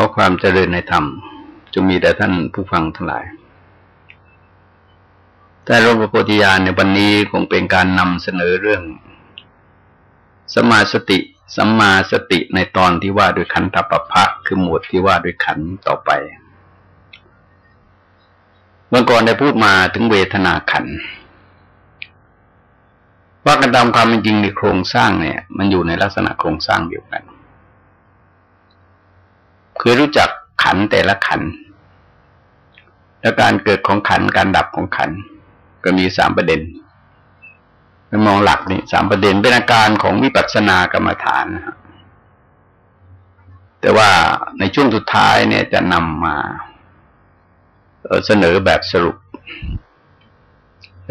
อความเจริญในธรรมจงมีแต่ท่านผู้ฟังทั้งหลาย แต่หลวงพระโพธิญาณในวันนี้คงเป็นการนำเสนอเรื่องสมาสติสัมมาสติในตอนที่ว่าด้วยขันธปภะคือหมวดที่ว่าด้วยขันต่อไป เมื่อก่อนได้พูดมาถึงเวทนาขัน ว่ากันตามความเป็นจริงในโครงสร้างเนี่ย มันอยู่ในลักษณะโครงสร้างเดียวกัน คือรู้จักขันแต่ละขัน และการเกิดของขันการดับของขัน ก็มีสามประเด็นมองหลักนี่สามประเด็นเป็นอาการของวิปัสสนากรรมฐานนะแต่ว่าในช่วงสุดท้ายเนี่ยจะนำมาเสนอแบบสรุป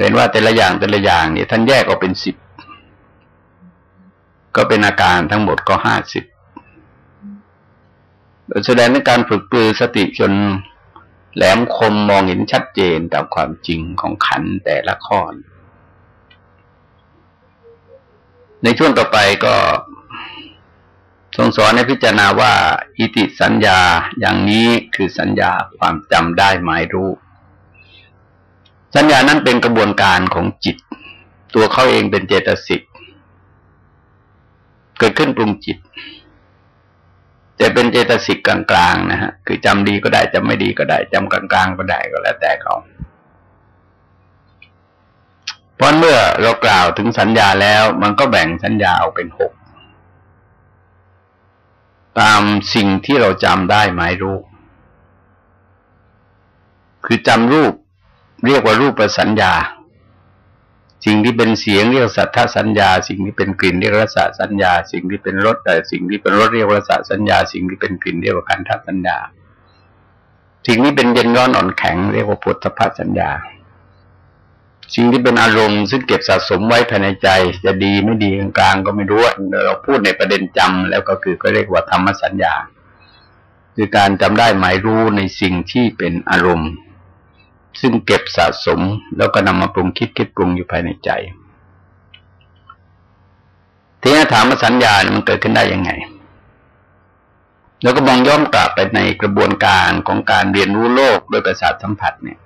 เห็นว่าแต่ละอย่างแต่ละอย่างเนี่ยท่านแยกออกเป็นสิบ ก็เป็นอาการทั้งหมดก็ห้าสิบ แสดงในการฝึกปลือสติจนแหลมคมมองเห็นชัดเจนตามความจริงของขันแต่ละข้อ ในช่วงต่อไปก็ทรงสอนให้พิจารณาว่า อิติสัญญาอย่างนี้คือสัญญาความจำได้หมายรู้ สัญญานั้นเป็นกระบวนการของจิต ตัวเขาเองเป็นเจตสิก เกิดขึ้นปรุงจิต แต่เป็นเจตสิกกลางๆนะฮะคือจำดีก็ได้จำไม่ดีก็ได้จำกลางๆก็ได้ก็แล้วแต่เขาเพราะเมื่อเรากล่าวถึงสัญญาแล้ว มันก็แบ่งสัญญาออกเป็นหกตามสิ่งที่เราจำได้หมายรูปคือจำรูปเรียกว่ารูปประสัญญา สิ่งที่เป็นเสียงเรียกสัทธสัญญา สิ่งที่เป็นกลิ่นเรียกรสสัญญา สิ่งที่เป็นรสแต่สิ่งที่เป็นรสเรียกรสสัญญา สิ่งที่เป็นกลิ่นเรียกว่าคันธสัญญา สิ่งที่เป็นเย็นร้อนอ่อนแข็งเรียกว่าปุถะสัญญา สิ่งที่เป็นอารมณ์ซึ่งเก็บสะสมไว้ภายในใจ จะดีไม่ดีกลางก็ไม่รู้เราพูดในประเด็นจำแล้วก็คือก็เรียกว่าธรรมสัญญา คือการจำได้หมายรู้ในสิ่งที่เป็นอารมณ์ ซึ่งเก็บสะสมแล้วก็นำมาปรุงคิดคิดปรุงอยู่ภายในใจ ทีนี้ถามว่าสัญญาเนี่ยมันเกิดขึ้นได้ยังไง แล้วก็มองย้อนกลับไปในกระบวนการของการเรียนรู้โลกโดยประสาทสัมผัสเนี่ย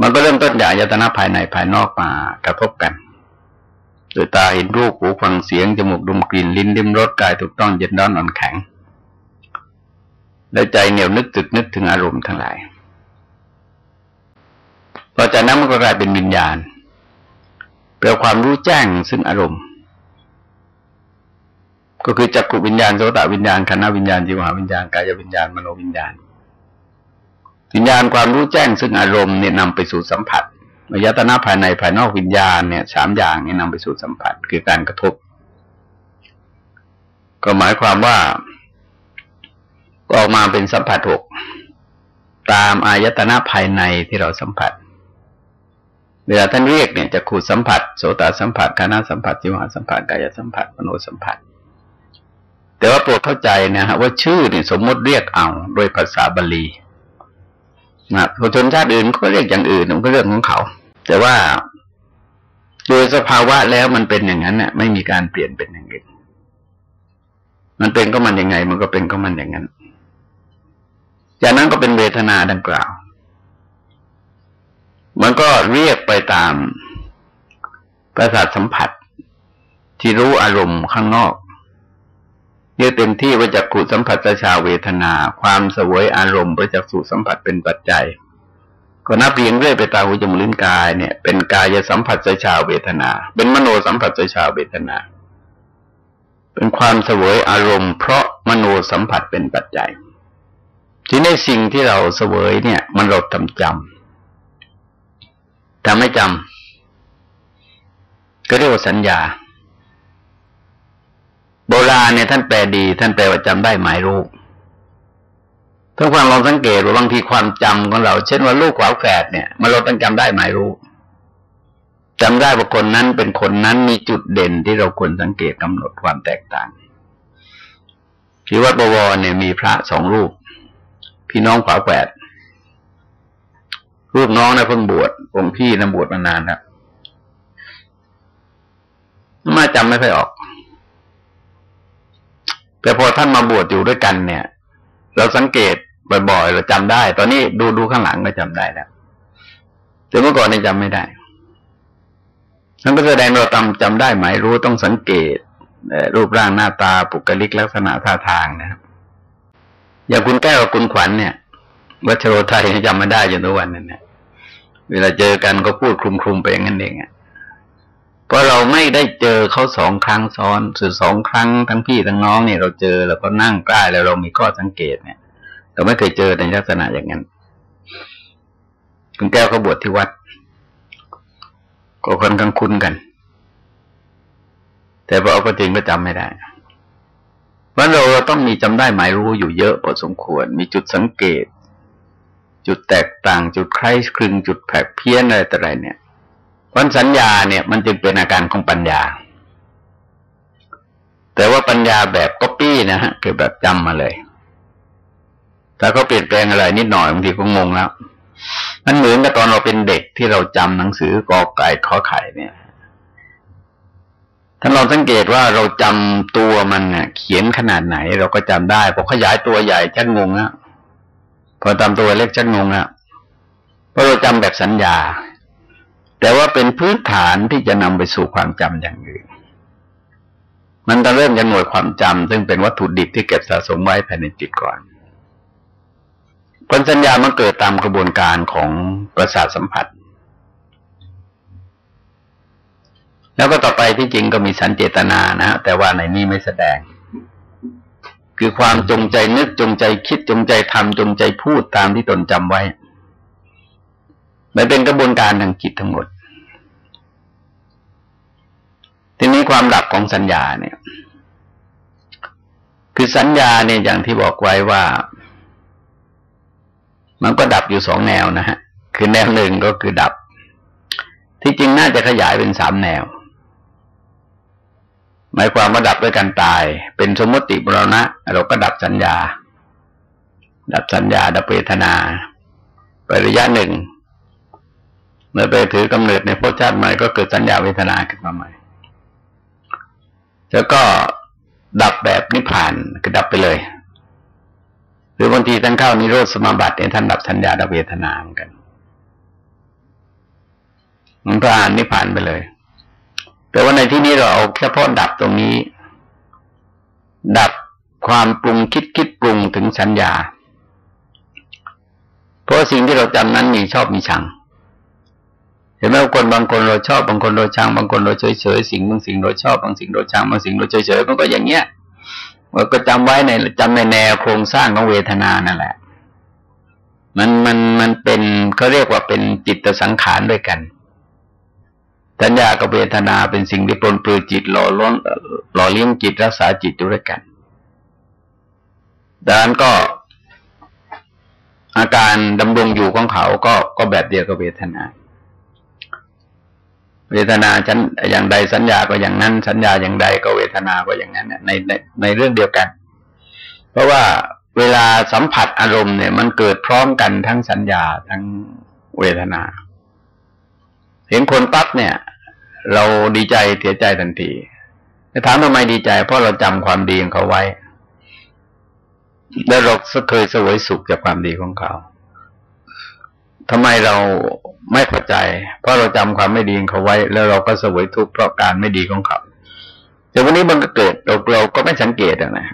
มันก็เริ่มต้นจากยตนาภายในภายนอกมากระทบกันโดยตาเห็นรูปหูฟังเสียงจมูกดมกลิ่นลิ้นดิ้มรสกายถูกต้องเย็นร้อนอ่อนแข็ง แล้วใจเหนียวนึกตึกนึกถึงอารมณ์ทั้งหลายพอจากนั้นมันก็กลายเป็นวิญญาณเปลความรู้แจ้งซึ่งอารมณ์ ก็คือจักรุวิญญาณโสตวิญญาณคณะวิญญาณจิวหาวิญญาณกายวิญญาณมโนวิญญาณ วิญญาณความรู้แจ้งซึ่งอารมณ์เนี่ยนำไปสู่สัมผัสอายตนะภายในภายนอกวิญญาณเนี่ยสามอย่างเนี่ยนำไปสู่สัมผัสคือการกระทบ ก็หมายความว่า ออกมาเป็นสัมผัสหกตามอายตนะภายในที่เราสัมผัส เวลาท่านเรียกเนี่ยจะขูดสัมผัสโสตสัมผัสคานาสัมผัสจิวหาสัมผัสกายสัมผัสมโนสัมผัส แต่ว่าโปรดเข้าใจนะฮะว่าชื่อเนี่ยสมมติเรียกเอาโดยภาษาบาลีนะชนชาติอื่นก็เรียกอย่างอื่นมันก็เรื่องของเขา แต่ว่าโดยสภาวะแล้วมันเป็นอย่างนั้นเนี่ยไม่มีการเปลี่ยนเป็นอย่างอื่นมันเป็นก็มันยังไง มันก็เป็นก็มันอย่างนั้น จากนั้นก็เป็นเวทนาดังกล่าว มันก็เรียกไปตามประสาทสัมผัส ที่รู้อารมณ์ข้างนอกเรียกเต็มที่ว่าจากขุสัมผัสชาเวทนา ความสวยอารมณ์ประจักษุสัมผัสเป็นปัจจัย ก็นับเรียงเรื่อยไปตามหูจมูกลิ้นกายเนี่ย เป็นกายสัมผัสชาเวทนา เป็นมโนสัมผัสชาเวทนา เป็นความสวยอารมณ์เพราะมโนสัมผัสเป็นปัจจัย ที่ในสิ่งที่เราเสวยเนี่ย มันเราจำจำทำไม่จำก็เรียกว่าสัญญา โบราณเนี่ยท่านแปลดี ท่านแปลว่าจำได้หมายรู้ถ้าความลองสังเกตว่าบางทีความจำของเรา เช่นว่าลูกขวาแฝดเนี่ยมันเราต้องจำได้หมายรู้จำได้ว่าคนนั้นเป็นคนนั้นมีจุดเด่นที่เราควรสังเกตกำหนดความแตกต่างที่วัดบวรเนี่ยมีพระสองรูป พี่น้องขวาแฝดรูปน้องนะเพิ่งบวชองค์พี่นะบวชมานานครับมาจำไม่ค่อยออก แต่พอท่านมาบวชอยู่ด้วยกันเนี่ย เราสังเกตบ่อยๆเราจำได้ ตอนนี้ดูดูข้างหลังก็จำได้แล้วแต่เมื่อก่อนนี่จำไม่ได้นั่นก็แสดงเราจำจำได้หมายรู้ต้องสังเกตรูปร่างหน้าตาปุกลิกลักษณะท่าทางนะครับ อย่างคุณแก้วกับคุณขวัญเนี่ย วัชโรไทยจำไม่ได้จนทุกวันนั้นเนี่ยเวลาเจอกันก็พูดคลุมๆไปอย่างนั้นเองอะเพราะเราไม่ได้เจอเขาสองครั้งซ้อนสื่อสองครั้งทั้งพี่ทั้งน้องเนี่ยเราเจอแล้วก็นั่งใกล้แล้วเรามีข้อสังเกตเนี่ย เราไม่เคยเจอในลักษณะอย่างนั้น คุณแก้วเขาบวชที่วัด ก็คนกังคุ้นกัน แต่พอเอาก็จริงก็จำไม่ได้ ว่าเราเราต้องมีจำได้หมายรู้อยู่เยอะพอสมควร มีจุดสังเกต จุดแตกต่าง จุดคล้ายคลึง จุดแผกเพี้ยนอะไรต่ออะไรเนี่ยวันสัญญาเนี่ยมันจึงเป็นอาการของปัญญา แต่ว่าปัญญาแบบก๊อปปี้นะฮะคือแบบจำมาเลยถ้าเขาเปลี่ยนแปลงอะไรนิดหน่อยบางทีก็งงแล้ว มันเหมือนกับตอนเราเป็นเด็กที่เราจำหนังสือกอไก่ขอไข่เนี่ย ถ้าเราสังเกตว่าเราจำตัวมันเขียนขนาดไหน เราก็จำได้พอขยายตัวใหญ่ชักงงอะพอตามตัวเล็กชักงงอะเพราะเราจำแบบสัญญา แต่ว่าเป็นพื้นฐานที่จะนำไปสู่ความจำอย่างอื่นมันจะเริ่มจากหน่วยความจำซึ่งเป็นวัตถุดิบที่เก็บสะสมไว้ภายในจิตก่อนผลสัญญามันเกิดตามกระบวนการของประสาทสัมผัส แล้วก็ต่อไปที่จริงก็มีสันเจตนานะฮะแต่ว่าในนี้ไม่แสดง คือความจงใจนึกจงใจคิดจงใจทำจงใจพูดตามที่ตนจำไว้มันเป็นกระบวนการทางจิตทั้งหมด ทีนี้ความดับของสัญญาเนี่ย คือสัญญาเนี่ยอย่างที่บอกไว้ว่า มันก็ดับอยู่สองแนวนะฮะ คือแนวหนึ่งก็คือดับ ที่จริงน่าจะขยายเป็นสามแนว หมายความว่าดับด้วยการตาย เป็นสมมติบรณะ เราก็ดับสัญญา ดับสัญญา ดับเวทนาไประยะหนึ่งเมื่อไปถือกำเนิดในพจชาติใหม่ก็เกิดสัญญาเวทนาขึ้นมาใหม่ แล้วก็ดับแบบนิพพานคือดับไปเลย หรือบางทีท่านเข้านิโรธสมาบัติเนี่ยท่านดับสัญญาดับเวทนาเหมือนกันมันผ่านนิพพานไปเลย แต่ว่าในที่นี้เราเอาแค่พาะดับตรงนี้ ดับความปรุงคิดคิดปรุงถึงสัญญา เพราะสิ่งที่เราจำนั้นมีชอบมีชัง เห็นไหมคนบางคนเราชอบบางคนเราชัง บางคนเราเฉยเฉยสิ่งบางสิ่งเราชอบบางสิ่งเราชังบางสิ่งเราเฉยเฉยมันก็อย่างเงี้ยมันก็จำไว้ในจำในแนวโครงสร้างของเวทนานั่นแหละ มันมันมันเป็นเขาเรียกว่าเป็นจิตสังขารด้วยกัน สัญญากับเวทนาเป็นสิ่งที่ปนเปื้อจิตหล่อล้นหล่อเลี้ยงจิตรักษาจิตด้วยกันดังนั้นก็ อาการดำรงอยู่ของเขาก็ก็แบบเดียวกับเวทนา เวทนาฉันอย่างใดสัญญาก็อย่างนั้น สัญญาอย่างใดก็เวทนาก็อย่างนั้นในในในเรื่องเดียวกัน เพราะว่าเวลาสัมผัสอารมณ์เนี่ย มันเกิดพร้อมกันทั้งสัญญาทั้งเวทนา เห็นคนปั๊บเนี่ย เราดีใจเสียใจทันทีแต่ถามทำไมดีใจ เพราะเราจำความดีของเขาไว้ แล้วเราเคยสวยสุขจากความดีของเขาทำไมเราไม่พอใจ เพราะเราจำความไม่ดีของเขาไว้ แล้วเราก็สวยทุกข์เพราะการไม่ดีของเขา แต่วันนี้มันก็เกิดเราเราก็ไม่สังเกตนะ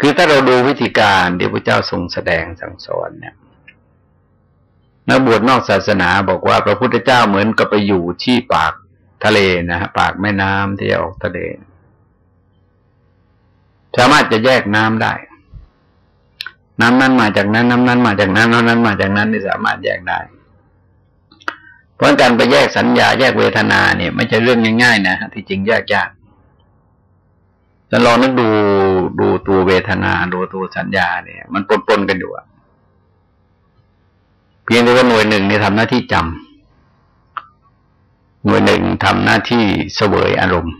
คือถ้าเราดูวิธีการที่พระเจ้าทรงแสดงสั่งสอนเนี่ย นักบวชนอกศาสนาบอกว่าพระพุทธเจ้าเหมือนกับไปอยู่ที่ปากทะเลนะฮะปากแม่น้ำที่ออกทะเล สามารถจะแยกน้ำได้ น้ำนั้นมาจากนั้น น้ำนั้นมาจากนั้นน้ำนั้นมาจากนั้นนี่สามารถแยกได้ เพราะการไปแยกสัญญาแยกเวทนาเนี่ย ไม่ใช่เรื่องง่ายๆนะที่จริงแยกยากจะลองนึกดูดูตัวเวทนาดูตัวสัญญาเนี่ย มันปนๆกันอยู่อะ พียงแต่ว่าหน่วยหนึ่งเนี่ยทำหน้าที่จำหน่วยหนึ่งทำหน้าที่เสวยอารมณ์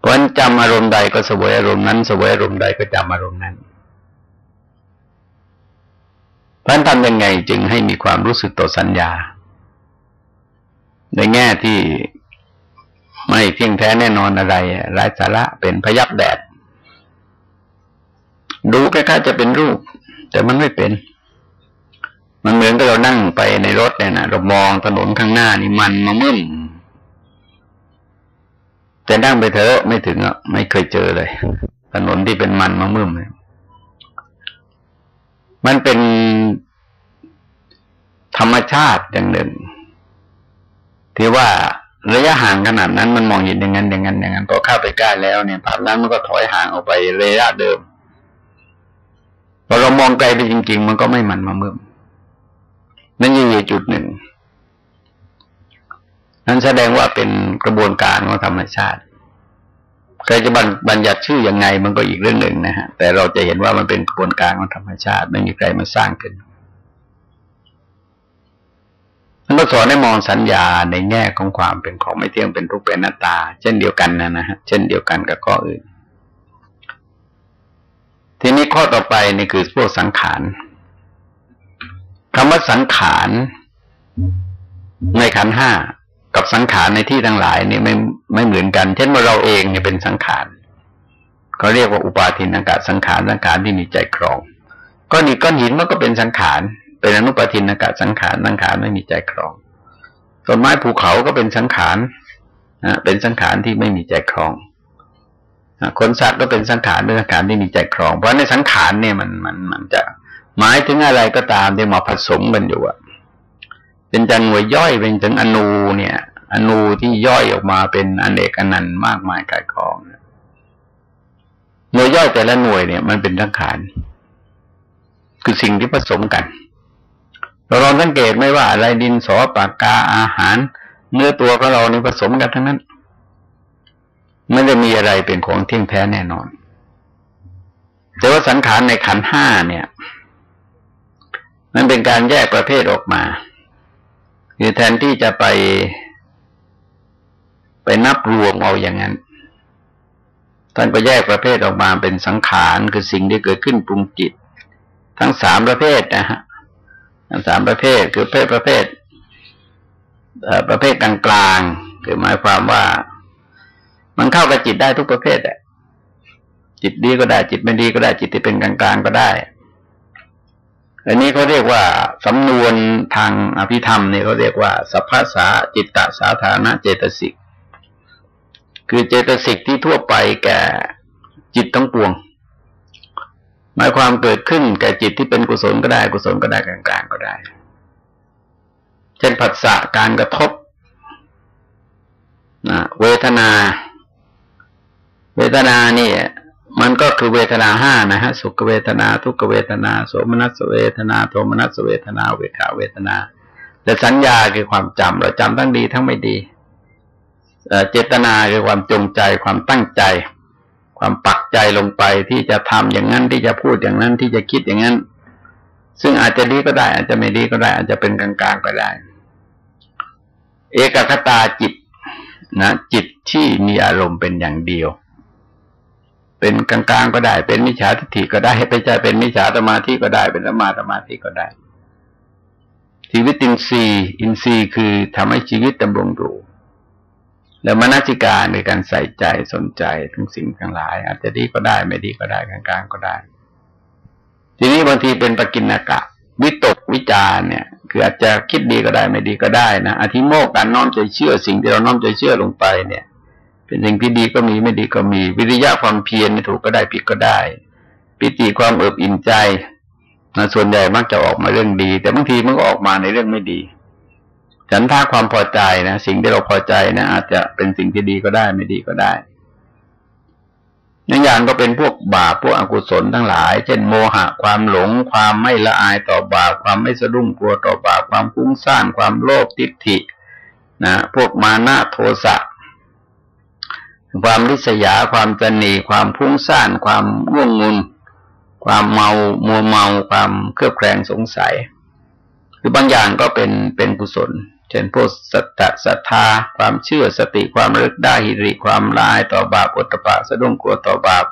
เพราะจำอารมณ์ใดก็เสวยอารมณ์นั้นเสวยอารมณ์ใดก็จำอารมณ์นั้นท่านทำยังไงจึงให้มีความรู้สึกต่อสัญญา ในแง่ที่ไม่เที่ยงแท้แน่นอนอะไรไร้สาระเป็นพยับแดด ดูคล้ๆจะเป็นรูป แต่มันไม่เป็น มันเหมือนกับเรานั่งไปในรถเนี่ยนะเรามองถนนข้างหน้านี่มันมามึมแต่นั่งไปเถอะไม่ถึงอะ ไม่เคยเจอเลย ถนนที่เป็นมันมามึมเลยมันเป็นธรรมชาติอย่างหนึ่ง ที่ว่าระยะห่างขนาดนั้นมันมองเห็นอย่างนั้นอย่างนั้นอย่างนั้นพอเข้าไปใกล้แล้วเนี่ยภาพนั้นมันก็ถอยห่างออกไประยะเดิมพอเรามองไกลไปจริง ๆ มันก็ไม่มันมาเมื่อ นั่นยังอยู่จุดหนึ่ง นั้นแสดงว่าเป็นกระบวนการของธรรมชาติใครจะบัญญัติชื่อยังไงมันก็อีกเรื่องหนึ่งนะฮะ แต่เราจะเห็นว่ามันเป็นกระบวนการของธรรมชาติ ไม่มีใครมาสร้างขึ้นมันก็สอนให้มองสัญญาในแง่ของความเป็นของไม่เที่ยงเป็นทุกข์เป็นหน้าตา เช่นเดียวกันนะนะฮะ เช่นเดียวกันกับข้ออื่น ทีนี้ข้อต่อไปนี่คือพวกสังขาร คำว่าสังขารในขันห้ากับสังขารในที่ทั้งหลายนี่ไม่ไม่เหมือนกัน เช่นว่าเราเองเนี่ยเป็นสังขารเขาเรียกว่าอุปาทินอากาศสังขารสังขารที่มีใจครองก้อนหินก้อนหินมันก็เป็นสังขารเป็นอนุปาทินอากาศสังขารสังขารไม่มีใจครองต้นไม้ภูเขาก็เป็นสังขารนะเป็นสังขารที่ไม่มีใจครองคนสัตว์ก็เป็นสังขารเป็นสังขารที่มีใจครอง เพราะในสังขารเนี่ยมันมันมันจะ หมายถึงอะไรก็ตามที่มาผสมกันอยู่อะเป็นจันหน่วยย่อยเป็นถึงอนูเนี่ย อนูที่ย่อยออกมาเป็นอนเนกอนันต์มากมายกายกองหน่วยย่อยแต่ละหน่วยเนี่ย มันเป็นสังขารคือสิ่งที่ผสมกัน เราลองสังเกตไหมว่าอะไรดินสอปากกาอาหาร เนื้อตัวของเรานี่ผสมกันทั้งนั้นไม่ได้มีอะไรเป็นของเที่ยงแท้แน่นอน แต่ว่าสังขารในขันห้าเนี่ย มันเป็นการแยกประเภทออกมาคือแทนที่จะไป ไปนับรวมเอาอย่างนั้น ท่านก็แยกประเภทออกมาเป็นสังขารคือสิ่งที่เกิดขึ้นปรุงจิต ทั้งสามประเภทนะฮะทั้งสามประเภทคือเภทประเภทประเภทกลางๆคือหมายความว่า มันเข้ากับจิตได้ทุกประเภทแหละจิตดีก็ได้จิตไม่ดีก็ได้จิตที่เป็นกลางๆก็ได้ อันนี้เขาเรียกว่าสำนวนทางอภิธรรมเนี่ยเขาเรียกว่าสัพพสาจิตตสาธารณเจตสิก คือเจตสิกที่ทั่วไปแก่จิตต้องปวง หมายความเกิดขึ้นแก่จิตที่เป็นกุศลก็ได้กุศลก็ได้กลางๆก็ได้ เช่นผัสสะการกระทบนะเวทนา เวทนานี่ มันก็คือเวทนาห้านะฮะ สุขเวทนา ทุกเวทนา โสมนัสเวทนา โทมนัสเวทนา เวขาเวทนา แต่สัญญาคือความจำเราจำทั้งดีทั้งไม่ดีเจตนาคือความจงใจ ความตั้งใจ ความปักใจลงไปที่จะทำอย่างนั้นที่จะพูดอย่างนั้นที่จะคิดอย่างนั้น ซึ่งอาจจะดีก็ได้ อาจจะไม่ดีก็ได้ อาจจะเป็นกลางๆก็ได้ เอกคตาจิตนะจิตที่มีอารมณ์เป็นอย่างเดียว เป็นกลางๆก็ได้ เป็นมิจฉาทิฏฐิก็ได้ไปใจเป็นมิจฉาสมาธิก็ได้ เป็นสมาสมาธิก็ได้ ชีวิตอินทรีย์ อินทรีย์คือทำให้ชีวิตดำรงอยู่แล้วมนสิการในการใส่ใจสนใจทั้งสิ่งทั้งหลาย อาจจะดีก็ได้ไม่ดีก็ได้กลางๆก็ได้ ทีนี้บางทีเป็นปกินากะวิตกวิจารเนี่ย คืออาจจะคิดดีก็ได้ไม่ดีก็ได้นะอธิโมกการน้อมใจเชื่อสิ่งที่เราน้อมใจเชื่อลงไปเนี่ย เป็นสิ่งที่ดีก็มีไม่ดีก็มี วิริยะความเพียรถูกก็ได้ผิดก็ได้ ปิติความเอิบอิ่มใจนะส่วนใหญ่มักจะออกมาเรื่องดี แต่บางทีมันก็ออกมาในเรื่องไม่ดี ฉันท่าความพอใจนะสิ่งที่เราพอใจนะอาจจะเป็นสิ่งที่ดีก็ได้ไม่ดีก็ได้นั่นอย่างก็เป็นพวกบาปพวกอกุศลทั้งหลาย เช่นโมหะ ความหลง ความไม่ละอายต่อบาปความไม่สะดุ้งกลัวต่อบาปความฟุ้งซ่านความโลภทิฏฐินะพวกมานะโทสะ ความริษยาความตนีความพุ่งซ่าน ความง่วงงุน ความเมามัวเมาความเครือบแคลงสงสัย คือบางอย่างก็เป็นเป็นกุศล เช่นพวกสัตตศรัทธา ความเชื่อสติความรึกได้หิริความลายต่อบาปอุตปะสะดุ้งกลัวต่อบาป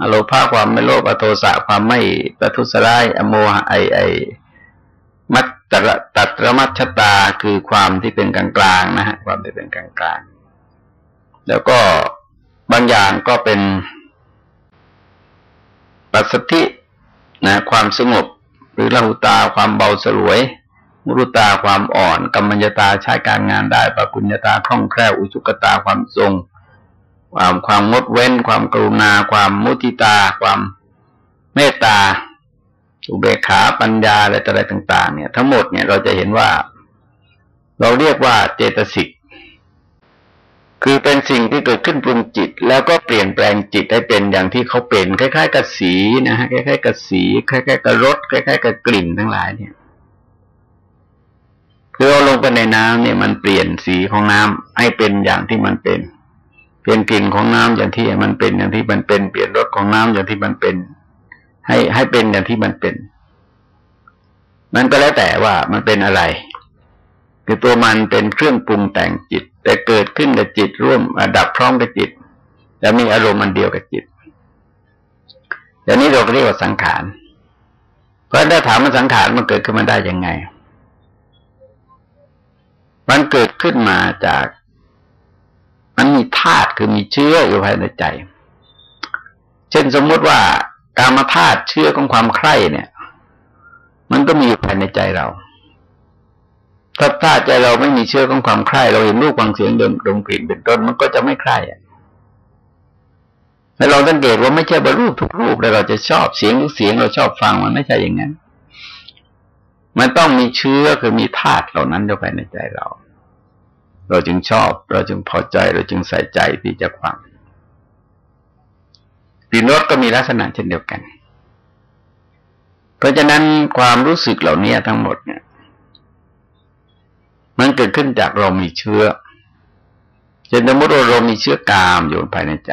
อโลภาความไม่โลภอโทสะความไม่ประทุษร้ายอโมหะไอไอมัตตระตัตระมัชตาคือความที่เป็นกลางกลางนะฮะความที่เป็นกลางกลาง แล้วก็บางอย่างก็เป็นปัสสตินะความสงบ หรือละหุตาความเบาสลวย มุรุตาความอ่อนกัมมัญญตาใช้การงานได้ปกุญญตาคล่องแคล่วอุจุกตาความทรง ความความงดเว้น ความกรุณา ความมุติตา ความเมตตาอุเบกขาปัญญาอะไรต่ออะไรต่าง ๆ เนี่ย ทั้งหมดเนี่ยเราจะเห็นว่า เราเรียกว่าเจตสิก คือเป็นสิ่งที่เกิดขึ้นปรุงจิต แล้วก็เปลี่ยนแปลงจิตให้เป็นอย่างที่เขาเป็น คล้าย ๆ กับสีนะฮะคล้ายๆกับสีคล้ายๆกับรสคล้ายๆกับกลิ่นทั้งหลายเนี่ยคือเราลงไปในน้ำเนี่ยมันเปลี่ยนสีของน้ำให้เป็นอย่างที่มันเป็น เปลี่ยนกลิ่นของน้ำอย่างที่มันเป็นอย่างที่มันเป็น เปลี่ยนรสของน้ำอย่างที่มันเป็น ให้ให้เป็นอย่างที่มันเป็น มันก็แล้วแต่ว่ามันเป็นอะไร คือตัวมันเป็นเครื่องปรุงแต่งจิต แต่เกิดขึ้นกับจิตร่วมดับพร้อมกับจิต แล้วมีอารมณ์มันเดียวกับจิตอย่างนี้เราเรียกว่าสังขาร เพราะถ้าถามมันสังขารมันเกิดขึ้นมาได้ยังไง มันเกิดขึ้นมาจาก มันมีธาตุคือมีเชื้ออยู่ภายในใจ เช่นสมมติว่าการมาธาตุเชื้อของความใคร่เนี่ย มันก็มีอยู่ภายในใจเรา ถ้าถ้าใจเราไม่มีเชื้อของความใคร่เราเห็นรูปฟังเสียงดมดมกลิ่นเป็นต้นมันก็จะไม่ใคร่แล้วเราสังเกตว่าไม่ใช่บรรลุทุกรูปแล้วเราจะชอบเสียงทุกเสียงเราชอบฟังมันไม่ใช่อย่างนั้น มันต้องมีเชื้อคือมีธาตุเหล่านั้นอยู่ภายในใจเรา เราจึงชอบ เราจึงพอใจเราจึงใส่ใจที่จะฟังปีนรสก็มีลักษณะเช่นเดียวกัน เพราะฉะนั้นความรู้สึกเหล่านี้ทั้งหมดเนี่ย มันเกิดขึ้นจากเรามีเชื้อเช่นสมมติว่าเรามีเชื้อกามอยู่ภายในใจ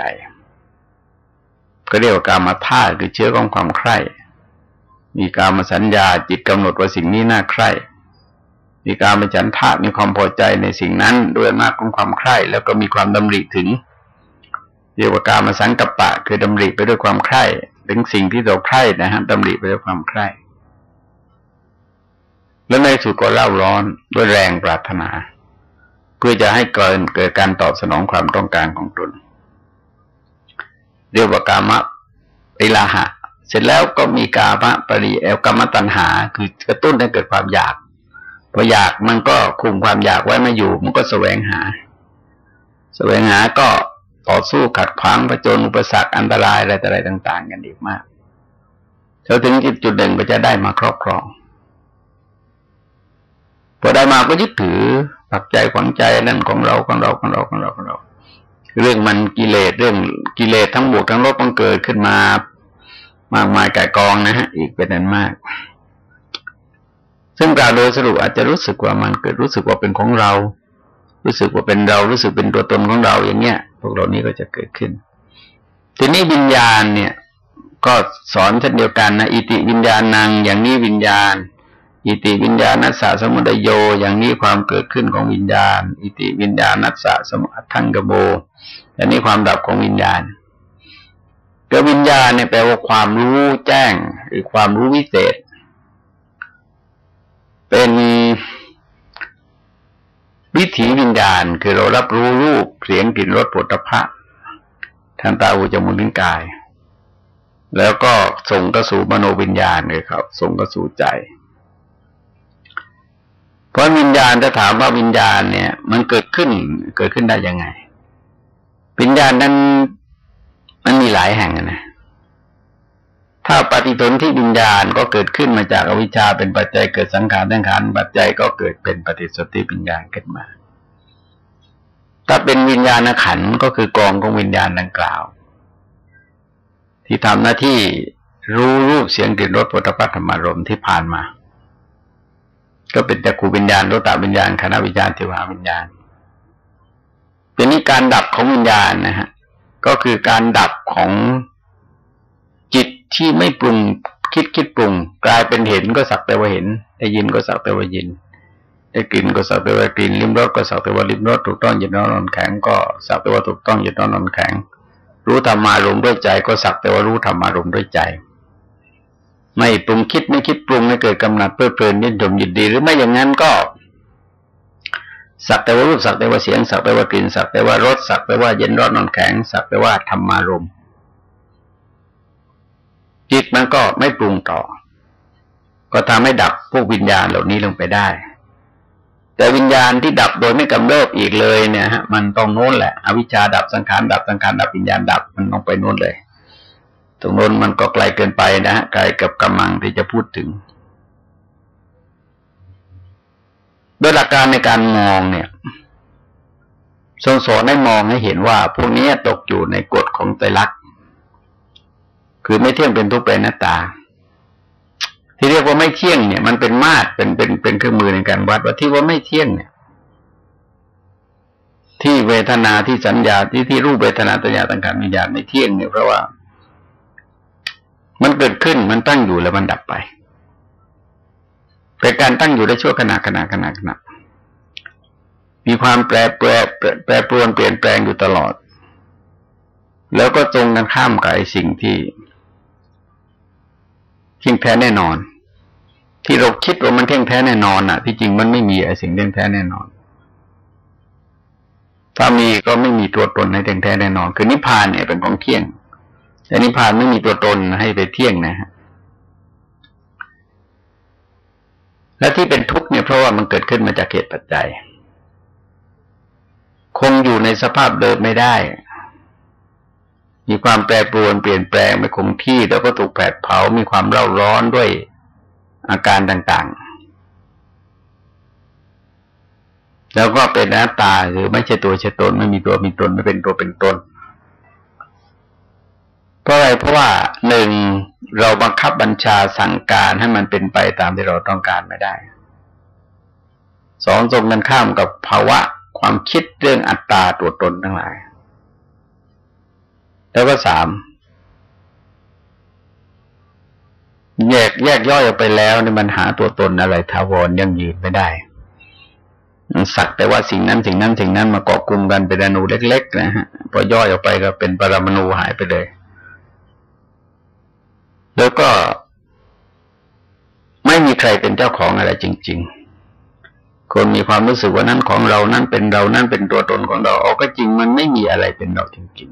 ก็เรียกว่ากามาธาตุคือเชื้อของความใคร่ มีการมาสัญญาจิตกำหนดว่าสิ่งนี้น่าใคร่ มีการมาฉันทะมีความพอใจในสิ่งนั้นด้วยมากของความใคร่ แล้วก็มีความดำริถึง เรียกว่าการมาสังกัปปะ คือดำริไปด้วยความใคร่ ถึงสิ่งที่เราใคร่นะฮะดำริไปด้วยความใคร่ แล้วในสุดก็เล่าร้อนด้วยแรงปรารถนา เพื่อจะให้เกิดเกิดการตอบสนองความต้องการของตนเรียกว่ากามะปิลาหะ เสร็จแล้วก็มีกามะปริเอลกามตัณหา คือกระตุ้นให้เกิดความอยากพออยากมันก็คุมความอยากไว้ไม่อยู่ มันก็แสวงหา แสวงหาก็ต่อสู้ขัดขวางประจนอุปสรรคอันตรายอะไรต่อะไรต่าง ๆ กันอีกมากเท่าถึงจุดหนึ่งก็จะได้มาครอบครอง พอได้มาก็ยึดถือปักใจขวังใจนั่นของเราของเราของเราของเราของเรา เรื่องมันกิเลสเรื่องกิเลสทั้งบวกทั้งลบมันเกิดขึ้นมา มากมายก่กองนะฮะ อีกเป็นนั้นมาก ซึ่งกล่าวโดยสรุปอาจจะรู้สึกว่ามันเกิดรู้สึกว่าเป็นของเรา รู้สึกว่าเป็นเรารู้สึกเป็นตัวตนของเราอย่างเงี้ย พวกเรานี้ก็จะเกิดขึ้น ทีนี้วิญญาณเนี่ย ก็สอนเช่นเดียวกันนะอิติวิญญาณนางอย่างนี้วิญญาณ อิติวิญญาณัสสะสมุทโย อย่างนี้ความเกิดขึ้นของวิญญาณ อิติวิญญาณัสสะสมุทังกโบอย่างนี้ความดับของวิญญาณก็วิญญาณเนี่ยแปลว่าความรู้แจ้งหรือความรู้วิเศษ เป็นวิถีวิญญาณ คือเรารับรู้รูปเสียงกลิ่นรสผลิภัณฑ์ทางตาหูจมูกลิ้นกาย แล้วก็ส่งกระสู่มโนวิญญาณเลยครับ ส่งกระสู่ใจ เพราะวิญญาณถ้าถามว่าวิญญาณเนี่ย มันเกิดขึ้นเกิดขึ้นได้ยังไง วิญญาณนั้นมันมีหลายแห่งนะถ้าปฏิทนที่วิญญาณก็เกิดขึ้นมาจากอวิชชาเป็นปัจจัยเกิดสังขารสังขารปัจจัยก็เกิดเป็นปฏิสติวิญญาณขึ้นมา ถ้าเป็นวิญญาณขันก็คือกองของวิญญาณดังกล่าว ที่ทำหน้าที่รู้รูปเสียงกลิ่นรสปุถะธรรมารมที่ผ่านมา ก็เป็นแต่กูวิญญาณโลตวิญญาณคณะวิญญาณเทวาวิญญาณเป็นนี้การดับของวิญญาณนะฮะก็คือการดับของจิตที่ไม่ปรุงคิดคิดปรุง กลายเป็นเห็นก็สักแต่ว่าเห็น ได้ยินก็สักแต่ว่ายิน ได้กลิ่นก็สักแต่ว่ากลิ่นลิ้มรสก็สักแต่ว่าลิ้มรสถูกต้องยึดนอนนอนแข็งก็สักแต่ว่าถูกต้องยึดนอนนอนแข็ง รู้ธรรมารมด้วยใจก็สักแต่ว่ารู้ธรรมารมด้วยใจ ไม่ปรุงคิดไม่คิดปรุงไม่เกิดกำหนัดเพื่อเพลินยินดมยินดี หรือไม่อย่างนั้นก็ สักแต่ว่ารูปสักแต่ว่าเสียง สักแต่ว่ากลิ่นสักแต่ว่ารสสักแต่ว่าเย็นร้อนนอนแข็ง สักแต่ว่าธรรมารมจิตมันก็ไม่ปรุงต่อ ก็ทำให้ดับพวกวิญญาณเหล่านี้ลงไปได้ แต่วิญญาณที่ดับโดยไม่กำเริบอีกเลยเนี่ยฮะมันต้องโน้นแหละ อวิชชาดับสังขารดับสังขารดับวิญญาณดับมันต้องไปโน้นเลย ตรงโน้นมันก็ไกลเกินไปนะฮะไกลกับกำลังที่จะพูดถึง โดยหลักการในการมองเนี่ยทรงสอนให้มองให้เห็นว่า พวกนี้ตกอยู่ในกฎของไตรลักษณ์คือไม่เที่ยงเป็นทุกเป็นหน้าตา ที่เรียกว่าไม่เที่ยงเนี่ย มันเป็นมาตรเป็นเป็นเป็นเครื่องมือในการวัดว่าที่ว่าไม่เที่ยงเนี่ย ที่เวทนาที่สัญญาที่ที่รูปเวทนาตัญญาต่างๆวิญญาณไม่เที่ยงเนี่ยเพราะว่า มันเกิดขึ้นมันตั้งอยู่แล้วมันดับไปเป็นการตั้งอยู่ได้ชั่วขณะขณะขณะขณะมีความแปรแปรแปรปรวนเปลี่ยนแปลงอยู่ตลอด แล้วก็ตรงกันข้ามกับสิ่งที่เที่ยงแท้แน่นอน ที่เราคิดว่ามันเที่ยงแท้แน่นอนอะ ที่จริงมันไม่มีไอ้สิ่งเที่ยงแท้แน่นอน ถ้ามีก็ไม่มีตัวตนให้เที่ยงแท้แน่นอน คือนิพพานเนี่ยเป็นของเที่ยง แต่นิพพานไม่มีตัวตนให้ไปเที่ยงนะฮะและที่เป็นทุกข์เนี่ยเพราะว่ามันเกิดขึ้นมาจากเหตุปัจจัย คงอยู่ในสภาพเดิมไม่ได้ มีความแปรปรวนเปลี่ยนแปลงไม่คงที่แล้วก็ถูกแผดเผา มีความเร่าร้อนด้วยอาการต่างๆ แล้วก็เป็นหน้าตาหรือไม่ใช่ตัวใช่ตนไม่มีตัวมีตนไม่เป็นตัวเป็นตน เพราะอะไรเพราะว่าหนึ่งเราบังคับบัญชาสั่งการให้มันเป็นไปตามที่เราต้องการไม่ได้สองตรงกันข้ามกับภาวะความคิดเรื่องอัตตาตัวตนทั้งหลาย แล้วก็สามแยกแยกย่อยออกไปแล้วนี่มันหาตัวตนอะไรทาวรยังยืนไม่ได้สักแต่ว่าสิ่งนั้นสิ่งนั้นสิ่งนั้นมาเกาะกลุ่มกันเป็นอนุเล็ก ๆ นะฮะพอย่อยออกไปก็เป็นปรมาณูหายไปเลย แล้วก็ไม่มีใครเป็นเจ้าของอะไรจริง ๆ คนมีความรู้สึกว่านั่นของเรา นั่นเป็นเรา นั่นเป็นตัวตนของเราเอาก็จริงมันไม่มีอะไรเป็นเราจริง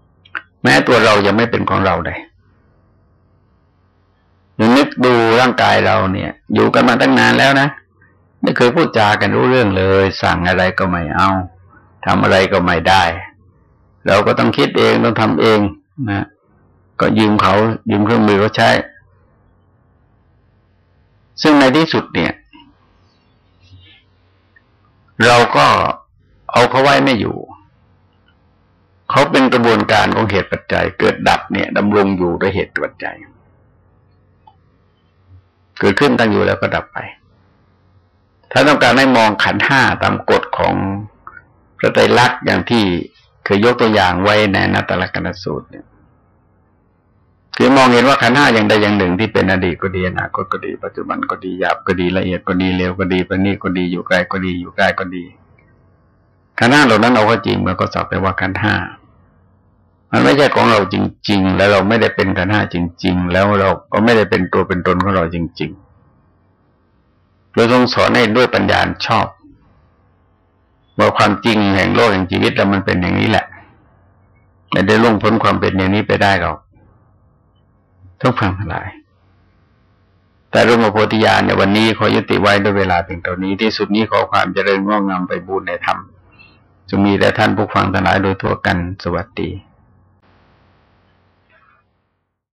ๆ แม้ตัวเรายังไม่เป็นของเราเลยนึกดูร่างกายเราเนี่ย อยู่กันมาตั้งนานแล้วนะไม่เคยพูดจากันรู้เรื่องเลย สั่งอะไรก็ไม่เอาทำอะไรก็ไม่ได้ เราก็ต้องคิดเองต้องทำเองนะ ก็ยืมเขายืมเครื่องมือเขาใช้ ซึ่งในที่สุดเนี่ย เราก็เอาเขาไว้ไม่อยู่ เขาเป็นกระบวนการของเหตุปัจจัย เกิดดับเนี่ยดำรงอยู่ด้วยเหตุปัจจัย เกิดขึ้นตั้งอยู่แล้วก็ดับไป ถ้าต้องการให้มองขันห้าตามกฎของพระไตรลักษณ์อย่างที่เคยยกตัวอย่างไว้ในนัตตลกนสูตรเนี่ย คือมองเห็นว่าขันห้าอย่างใดอย่างหนึ่งที่เป็นอดีตก็ดีอนาคตก็ดีปัจจุบันก็ดีหยาบก็ดีละเอียดก็ดีเร็วก็ดีประณีตก็ดีอยู่ไกลก็ดีอยู่ใกล้ก็ดีขันห้าเหล่านั้นเอาก็จริงมันก็สับไปว่าขันห้ามันไม่ใช่ของเราจริง ๆ แล้วเราไม่ได้เป็นขันห้าจริง ๆ แล้วเราก็ไม่ได้เป็นตัวเป็นตนของเราจริงๆเราต้องสอนให้ด้วยปัญญาชอบว่าความจริงแห่งโลกแห่งชีวิตแล้วมันเป็นอย่างนี้แหละไม่ได้ล่วงพ้นความเป็นอย่างนี้ไปได้หรอก ทุกความทั้งหลาย แต่ร่มโพธิญาณในวันนี้ขอยุติไว้ด้วยเวลาเพียงเท่านี้ที่สุดนี้ขอความเจริญงอกงามไปบูรณนธรรมจะมีแต่ท่านผู้ฟังทั้งหลายโดยทั่วกันสวัสดี